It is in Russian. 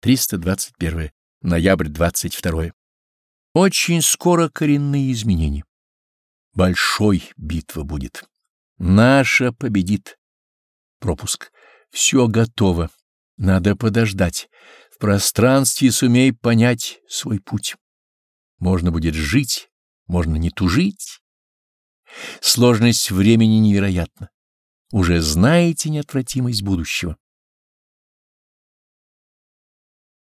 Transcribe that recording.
321. Ноябрь 22. Очень скоро коренные изменения. Большой битва будет. Наша победит. Пропуск. Все готово. Надо подождать. В пространстве сумей понять свой путь. Можно будет жить, можно не тужить. Сложность времени невероятна. Уже знаете неотвратимость будущего.